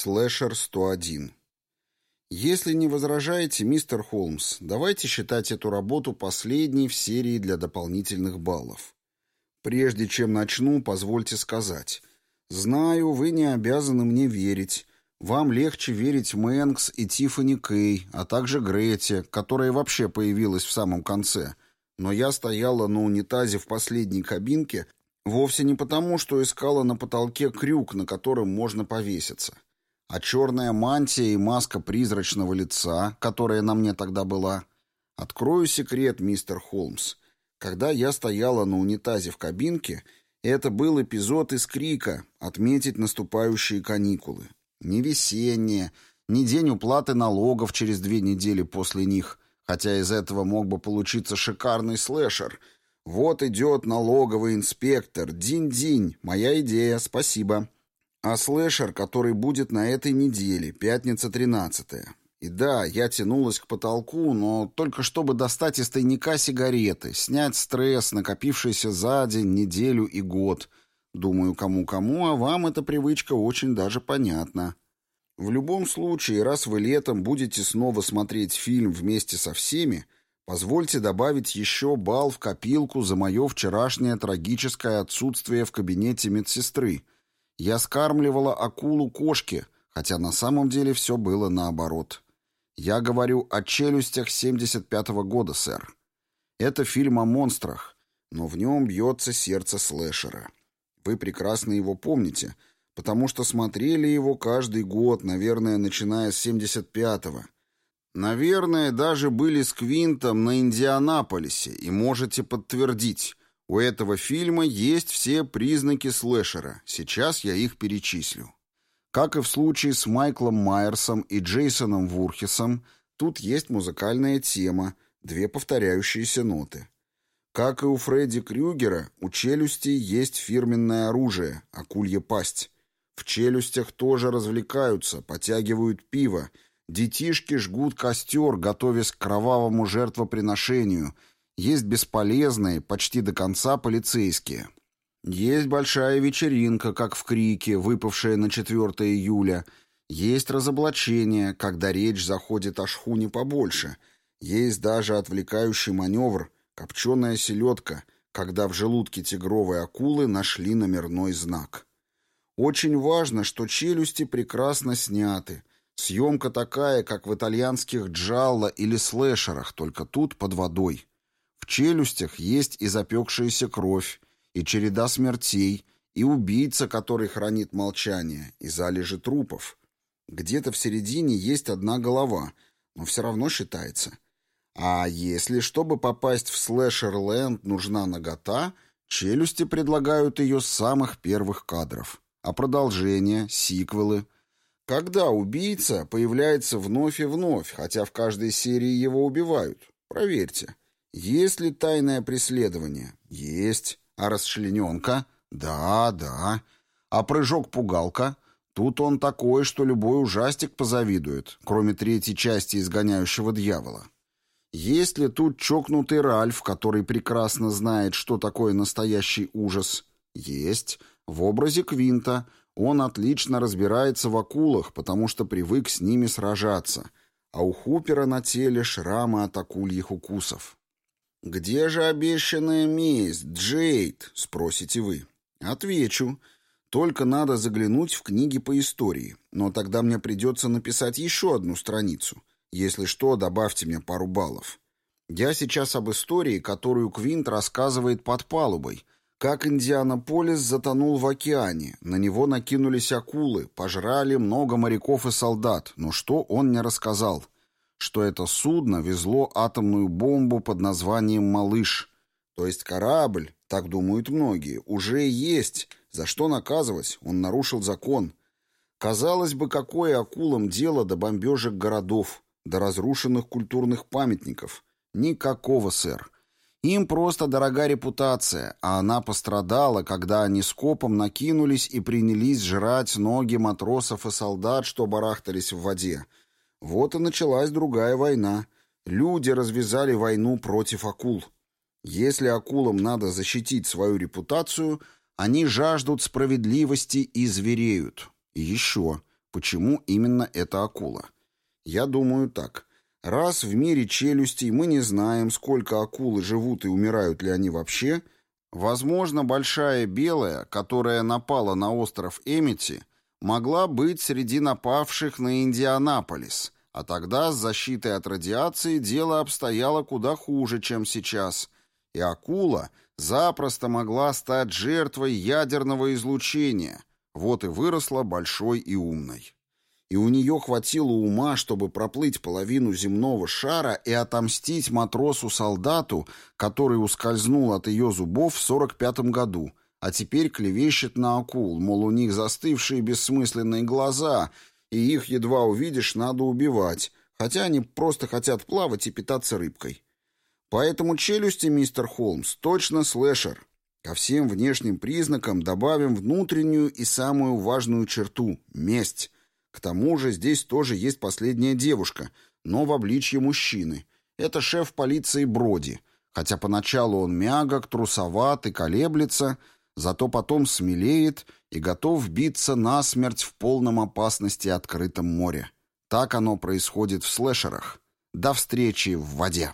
Слэшер 101. Если не возражаете, мистер Холмс, давайте считать эту работу последней в серии для дополнительных баллов. Прежде чем начну, позвольте сказать. Знаю, вы не обязаны мне верить. Вам легче верить Мэнкс и Тиффани Кей, а также Грете, которая вообще появилась в самом конце. Но я стояла на унитазе в последней кабинке вовсе не потому, что искала на потолке крюк, на котором можно повеситься. А черная мантия и маска призрачного лица, которая на мне тогда была. Открою секрет, мистер Холмс. Когда я стояла на унитазе в кабинке, это был эпизод из Крика «Отметить наступающие каникулы». Не весеннее, не день уплаты налогов через две недели после них, хотя из этого мог бы получиться шикарный слэшер. Вот идет налоговый инспектор, динь-динь, моя идея, спасибо. А слэшер, который будет на этой неделе, пятница 13 -я. И да, я тянулась к потолку, но только чтобы достать из тайника сигареты, снять стресс, накопившийся за день, неделю и год. Думаю, кому-кому, а вам эта привычка очень даже понятна. В любом случае, раз вы летом будете снова смотреть фильм вместе со всеми, позвольте добавить еще балл в копилку за мое вчерашнее трагическое отсутствие в кабинете медсестры — я скармливала акулу кошке, хотя на самом деле все было наоборот. Я говорю о «Челюстях» 75-го года, сэр. Это фильм о монстрах, но в нем бьется сердце слэшера. Вы прекрасно его помните, потому что смотрели его каждый год, наверное, начиная с 75-го. Наверное, даже были с Квинтом на Индианаполисе, и можете подтвердить, у этого фильма есть все признаки слэшера. Сейчас я их перечислю. Как и в случае с Майклом Майерсом и Джейсоном Вурхисом, тут есть музыкальная тема, две повторяющиеся ноты. Как и у Фредди Крюгера, у челюсти есть фирменное оружие — акулья пасть. В челюстях тоже развлекаются, потягивают пиво, детишки жгут костер, готовясь к кровавому жертвоприношению — есть бесполезные, почти до конца полицейские. Есть большая вечеринка, как в Крике, выпавшая на 4 июля. Есть разоблачение, когда речь заходит о шхуне побольше. Есть даже отвлекающий маневр, копченая селедка, когда в желудке тигровой акулы нашли номерной знак. Очень важно, что челюсти прекрасно сняты. Съемка такая, как в итальянских джалло или слэшерах, только тут под водой. В челюстях есть и запекшаяся кровь, и череда смертей, и убийца, который хранит молчание, и залежи трупов. Где-то в середине есть одна голова, но все равно считается. А если, чтобы попасть в слэшер-ленд, нужна нагота, челюсти предлагают ее с самых первых кадров. А продолжение, сиквелы. Когда убийца появляется вновь и вновь, хотя в каждой серии его убивают? Проверьте. Есть ли тайное преследование? Есть. А расчлененка? Да, да. А прыжок-пугалка? Тут он такой, что любой ужастик позавидует, кроме третьей части «Изгоняющего дьявола». Есть ли тут чокнутый Ральф, который прекрасно знает, что такое настоящий ужас? Есть. В образе Квинта. Он отлично разбирается в акулах, потому что привык с ними сражаться. А у Хупера на теле шрамы от акульих укусов. «Где же обещанная месть, Джейд?» — спросите вы. Отвечу. Только надо заглянуть в книги по истории, но тогда мне придется написать еще одну страницу. Если что, добавьте мне пару баллов. Я сейчас об истории, которую Квинт рассказывает под палубой. Как Индианаполис затонул в океане, на него накинулись акулы, пожрали много моряков и солдат, но что он не рассказал — что это судно везло атомную бомбу под названием «Малыш». То есть корабль, так думают многие, уже есть. За что наказывать? Он нарушил закон. Казалось бы, какое акулам дело до бомбежек городов, до разрушенных культурных памятников? Никакого, сэр. Им просто дорога репутация, а она пострадала, когда они скопом накинулись и принялись жрать ноги матросов и солдат, что барахтались в воде, вот и началась другая война. Люди развязали войну против акул. Если акулам надо защитить свою репутацию, они жаждут справедливости и звереют. И еще. Почему именно эта акула? Я думаю так. Раз в мире челюстей мы не знаем, сколько акулы живут и умирают ли они вообще, возможно, большая белая, которая напала на остров Эмити, могла быть среди напавших на Индианаполис, а тогда с защитой от радиации дело обстояло куда хуже, чем сейчас, и акула запросто могла стать жертвой ядерного излучения, вот и выросла большой и умной. И у нее хватило ума, чтобы проплыть половину земного шара и отомстить матросу-солдату, который ускользнул от ее зубов в 45-м году, а теперь клевещет на акул, мол, у них застывшие бессмысленные глаза, и их едва увидишь, надо убивать, хотя они просто хотят плавать и питаться рыбкой. Поэтому челюсти, мистер Холмс, точно слэшер. Ко всем внешним признакам добавим внутреннюю и самую важную черту — месть. К тому же здесь тоже есть последняя девушка, но в обличье мужчины. Это шеф полиции Броди. Хотя поначалу он мягок, трусоват и колеблется, зато потом смелеет и готов биться насмерть в полном опасности открытом море. Так оно происходит в слэшерах. До встречи в воде.